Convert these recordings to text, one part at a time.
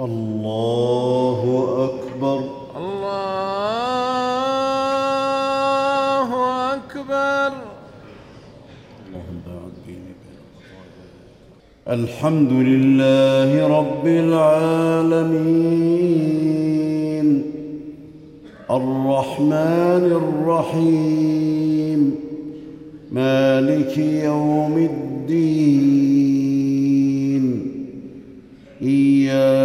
الله أكبر. الله أكبر. اللهم باعد بيني وبين الحمد لله رب العالمين. الرحمن الرحيم. مالك يوم الدين.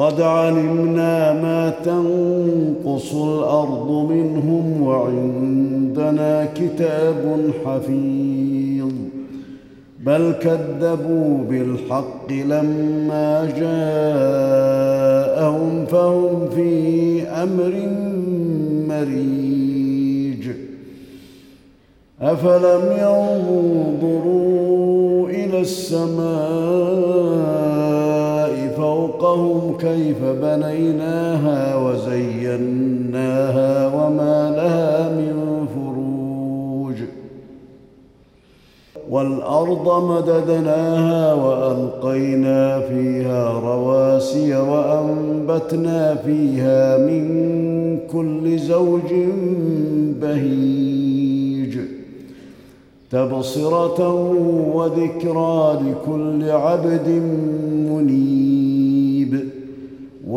قد علمنا ما تنقص الأرض منهم وعندنا كتاب حفيظ. بل كذبوا بالحق لما جاءهم فهم في أمر مريج. أفلم ينظروا إلى السماء فوقهم كيف بنيناها وزيناها وما لها من فروج. والأرض مددناها وألقينا فيها رواسي وأنبتنا فيها من كل زوج بهيج. تبصرة وذكرى لكل عبد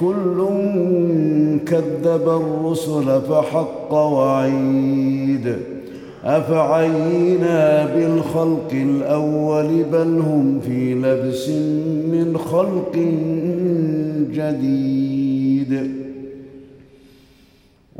كل كذب الرسل فحق وعيد. أفعينا بالخلق الأول بل هم في لبس من خلق جديد.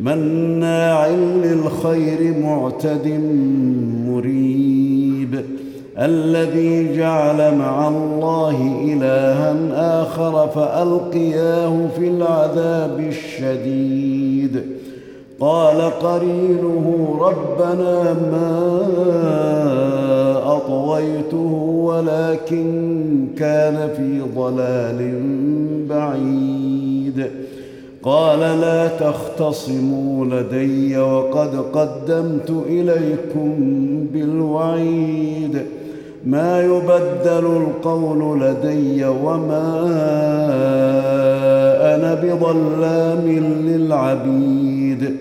مناع للخير معتد مريب. الذي جعل مع الله إلها آخر فألقياه في العذاب الشديد. قال قرينه ربنا ما أطويته ولكن كان في ضلال قال لا تختصموا لدي وقد قدمت إليكم بالوعيد. ما يبدل القول لدي وما أنا بظلام للعبيد.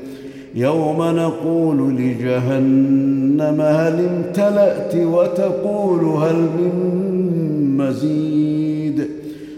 يوم نقول لجهنم هل امتلأت وتقول هل من مزيد.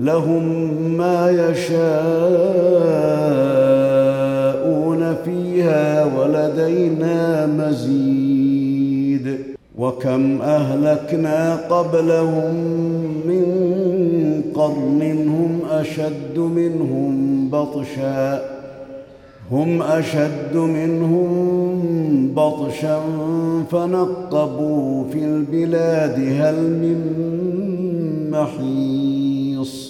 لهم ما يشاءون فيها ولدينا مزيد. وكم أهلكنا قبلهم من قرن هم أشد منهم بطشا. هم أشد منهم بطشا فنقبوا في البلاد هل من محيص.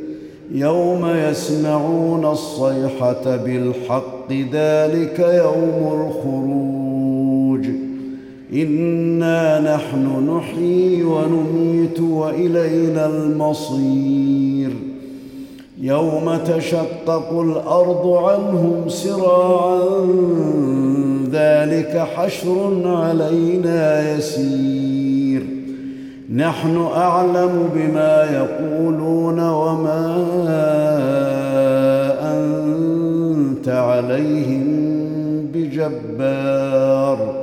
يوم يسمعون الصيحة بالحق ذلك يوم الخروج. إنا نحن نحيي ونميت وإلينا المصير. يوم تشقق الأرض عنهم سراعا ذلك حشر علينا يسير. نحن أعلم بما يقولون وما أنت عليهم بجبار.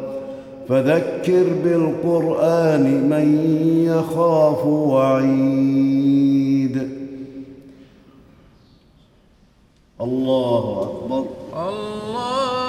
فذكر بالقرآن من يخاف وعيد. الله أكبر. الله